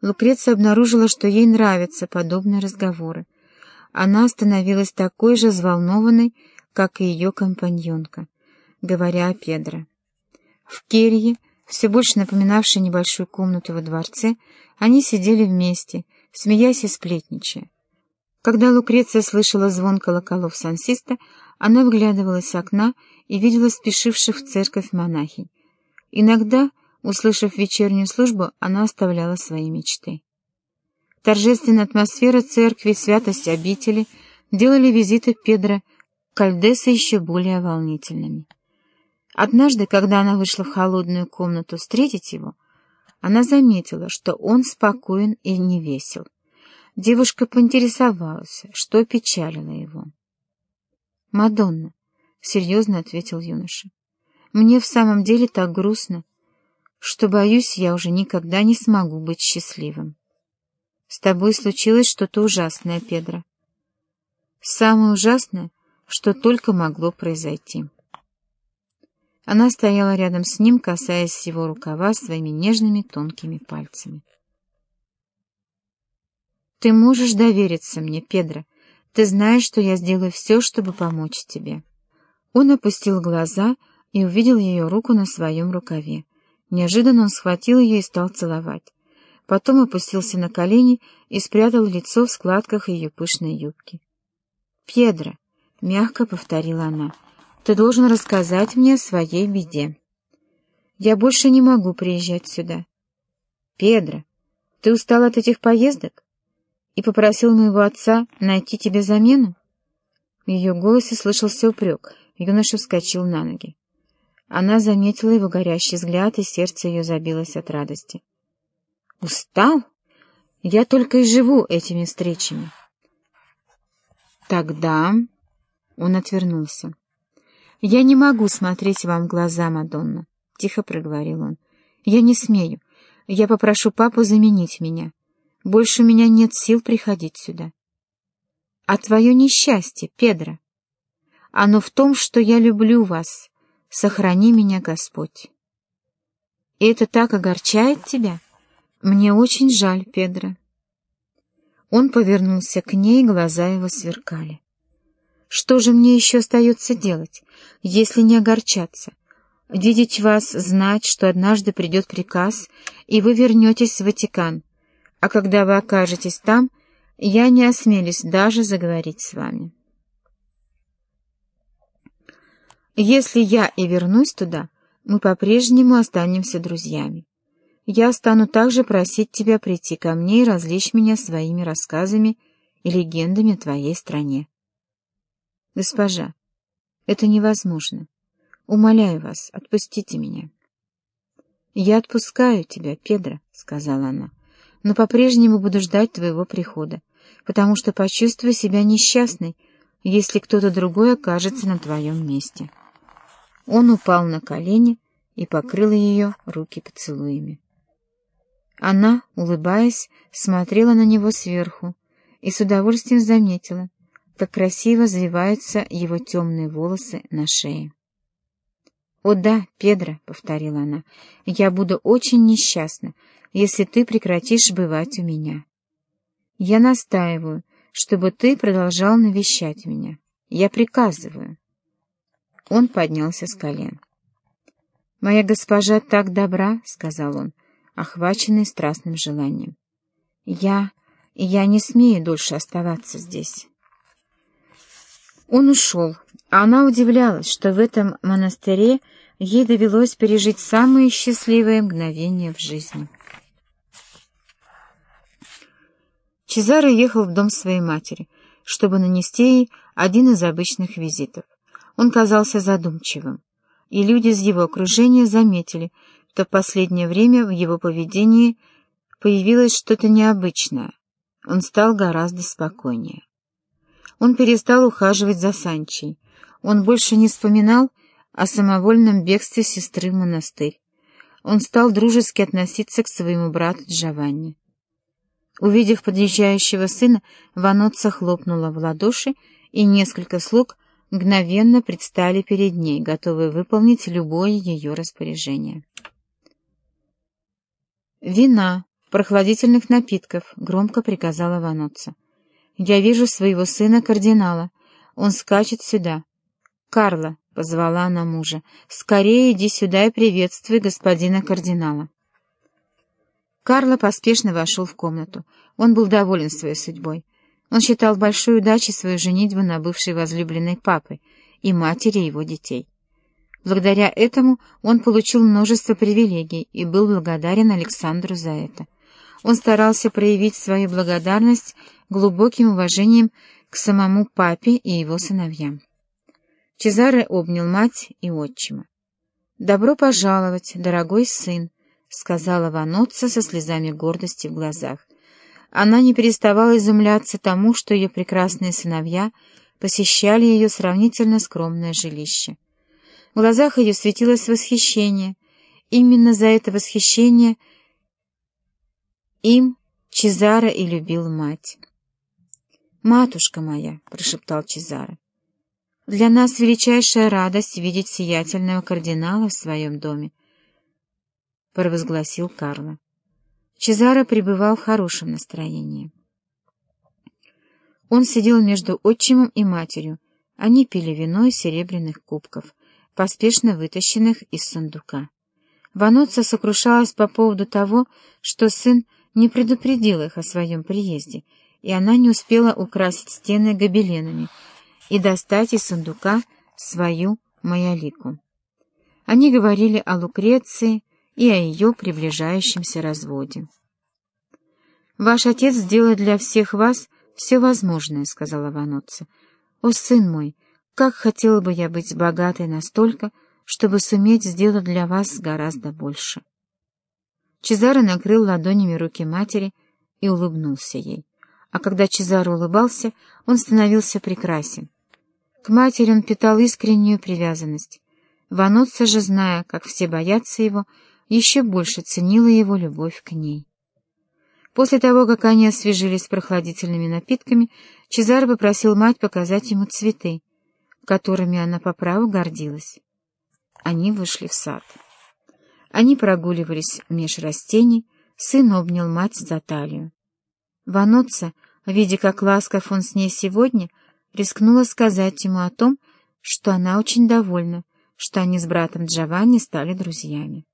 Лукреция обнаружила, что ей нравятся подобные разговоры. Она становилась такой же взволнованной, как и ее компаньонка, говоря о Педро. В келье, все больше напоминавшей небольшую комнату во дворце, они сидели вместе, смеясь и сплетничая. Когда Лукреция слышала звон колоколов сансиста, она выглядывала с окна и видела спешивших в церковь монахинь. Иногда Услышав вечернюю службу, она оставляла свои мечты. Торжественная атмосфера церкви, святость обители делали визиты Педро Кальдеса еще более волнительными. Однажды, когда она вышла в холодную комнату встретить его, она заметила, что он спокоен и невесел. Девушка поинтересовалась, что печалило его. «Мадонна», — серьезно ответил юноша, — «мне в самом деле так грустно, что, боюсь, я уже никогда не смогу быть счастливым. С тобой случилось что-то ужасное, Педро. Самое ужасное, что только могло произойти. Она стояла рядом с ним, касаясь его рукава своими нежными тонкими пальцами. «Ты можешь довериться мне, Педро. Ты знаешь, что я сделаю все, чтобы помочь тебе». Он опустил глаза и увидел ее руку на своем рукаве. Неожиданно он схватил ее и стал целовать. Потом опустился на колени и спрятал лицо в складках ее пышной юбки. «Педро», — мягко повторила она, — «ты должен рассказать мне о своей беде. Я больше не могу приезжать сюда». «Педро, ты устал от этих поездок? И попросил моего отца найти тебе замену?» В ее голосе слышался упрек. Юноша вскочил на ноги. Она заметила его горящий взгляд, и сердце ее забилось от радости. «Устал? Я только и живу этими встречами». «Тогда...» — он отвернулся. «Я не могу смотреть вам в глаза, Мадонна», — тихо проговорил он. «Я не смею. Я попрошу папу заменить меня. Больше у меня нет сил приходить сюда». «А твое несчастье, Педро? Оно в том, что я люблю вас» сохрани меня, Господь. И это так огорчает тебя? Мне очень жаль, Педро. Он повернулся к ней, глаза его сверкали. Что же мне еще остается делать, если не огорчаться? Видеть вас, знать, что однажды придет приказ, и вы вернетесь в Ватикан, а когда вы окажетесь там, я не осмелюсь даже заговорить с вами. Если я и вернусь туда, мы по-прежнему останемся друзьями. Я стану также просить тебя прийти ко мне и развлечь меня своими рассказами и легендами о твоей стране. Госпожа, это невозможно. Умоляю вас, отпустите меня. Я отпускаю тебя, Педро, — сказала она, — но по-прежнему буду ждать твоего прихода, потому что почувствую себя несчастной, если кто-то другой окажется на твоем месте. Он упал на колени и покрыл ее руки поцелуями. Она, улыбаясь, смотрела на него сверху и с удовольствием заметила, как красиво завиваются его темные волосы на шее. «О да, Педро», — повторила она, — «я буду очень несчастна, если ты прекратишь бывать у меня. Я настаиваю, чтобы ты продолжал навещать меня. Я приказываю». Он поднялся с колен. «Моя госпожа так добра», — сказал он, охваченный страстным желанием. «Я... я не смею дольше оставаться здесь». Он ушел, а она удивлялась, что в этом монастыре ей довелось пережить самые счастливые мгновения в жизни. Чезаро ехал в дом своей матери, чтобы нанести ей один из обычных визитов. Он казался задумчивым, и люди из его окружения заметили, что в последнее время в его поведении появилось что-то необычное. Он стал гораздо спокойнее. Он перестал ухаживать за Санчей. Он больше не вспоминал о самовольном бегстве сестры в монастырь. Он стал дружески относиться к своему брату Джованни. Увидев подъезжающего сына, Ваноца хлопнула в ладоши, и несколько слуг — мгновенно предстали перед ней, готовые выполнить любое ее распоряжение. «Вина», прохладительных напитков», — громко приказала Ваноца. «Я вижу своего сына кардинала. Он скачет сюда». «Карла», — позвала она мужа, — «скорее иди сюда и приветствуй господина кардинала». Карло поспешно вошел в комнату. Он был доволен своей судьбой. Он считал большой удачей свою женитьбу на бывшей возлюбленной папы и матери его детей. Благодаря этому он получил множество привилегий и был благодарен Александру за это. Он старался проявить свою благодарность глубоким уважением к самому папе и его сыновьям. Чезаре обнял мать и отчима. «Добро пожаловать, дорогой сын», — сказала Ваноца со слезами гордости в глазах. Она не переставала изумляться тому, что ее прекрасные сыновья посещали ее сравнительно скромное жилище. В глазах ее светилось восхищение. Именно за это восхищение им Чезаро и любил мать. «Матушка моя», — прошептал Чезаро, — «для нас величайшая радость видеть сиятельного кардинала в своем доме провозгласил Карло. Чезаро пребывал в хорошем настроении. Он сидел между отчимом и матерью. Они пили вино из серебряных кубков, поспешно вытащенных из сундука. Вануца сокрушалась по поводу того, что сын не предупредил их о своем приезде, и она не успела украсить стены гобеленами и достать из сундука свою маялику. Они говорили о Лукреции, и о ее приближающемся разводе. «Ваш отец сделает для всех вас все возможное», — сказала Вануца. «О, сын мой, как хотела бы я быть богатой настолько, чтобы суметь сделать для вас гораздо больше». Чезаро накрыл ладонями руки матери и улыбнулся ей. А когда Чезаро улыбался, он становился прекрасен. К матери он питал искреннюю привязанность. Вануца же, зная, как все боятся его, — еще больше ценила его любовь к ней. После того, как они освежились прохладительными напитками, Чезаро попросил мать показать ему цветы, которыми она по праву гордилась. Они вышли в сад. Они прогуливались меж растений, сын обнял мать за талию. Ваноца, видя, как ласков он с ней сегодня, рискнула сказать ему о том, что она очень довольна, что они с братом Джованни стали друзьями.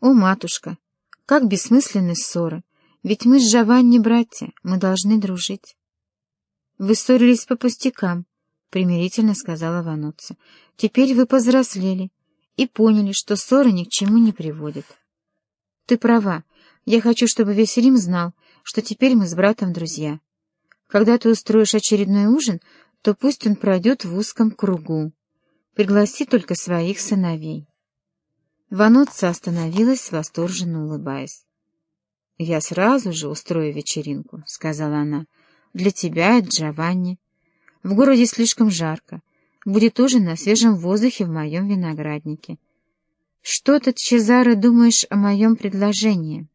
«О, матушка, как бессмысленны ссоры! Ведь мы с Джованни братья, мы должны дружить». «Вы ссорились по пустякам», — примирительно сказала Вануца. «Теперь вы повзрослели и поняли, что ссоры ни к чему не приводят». «Ты права. Я хочу, чтобы весь Рим знал, что теперь мы с братом друзья. Когда ты устроишь очередной ужин, то пусть он пройдет в узком кругу. Пригласи только своих сыновей». Вануца остановилась, восторженно улыбаясь. — Я сразу же устрою вечеринку, — сказала она, — для тебя и Джованни. В городе слишком жарко. Будет тоже на свежем воздухе в моем винограднике. Что ты, Чезаро, думаешь о моем предложении?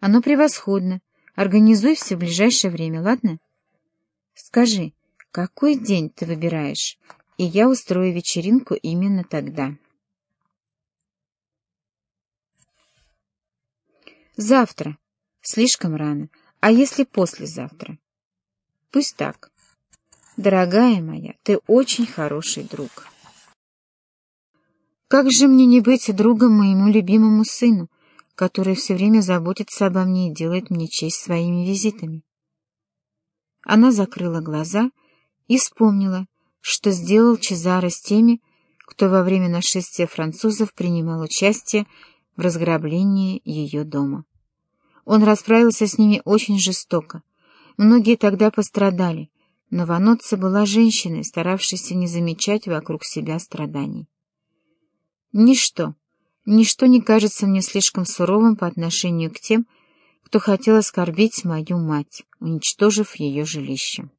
Оно превосходно. Организуй все в ближайшее время, ладно? Скажи, какой день ты выбираешь, и я устрою вечеринку именно тогда. Завтра. Слишком рано. А если послезавтра? Пусть так. Дорогая моя, ты очень хороший друг. Как же мне не быть другом моему любимому сыну, который все время заботится обо мне и делает мне честь своими визитами? Она закрыла глаза и вспомнила, что сделал Чезаро с теми, кто во время нашествия французов принимал участие в разграблении ее дома. Он расправился с ними очень жестоко. Многие тогда пострадали, но Ваноцца была женщиной, старавшейся не замечать вокруг себя страданий. Ничто, ничто не кажется мне слишком суровым по отношению к тем, кто хотел оскорбить мою мать, уничтожив ее жилище.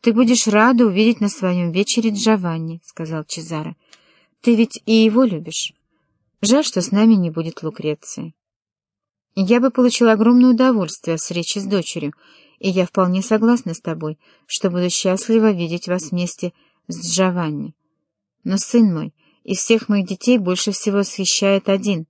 «Ты будешь рада увидеть на своем вечере Джованни», — сказал Чезаро. «Ты ведь и его любишь». Жаль, что с нами не будет Лукреции. Я бы получил огромное удовольствие от встречи с дочерью, и я вполне согласна с тобой, что буду счастлива видеть вас вместе с Джованни. Но, сын мой, Из всех моих детей больше всего освещает один,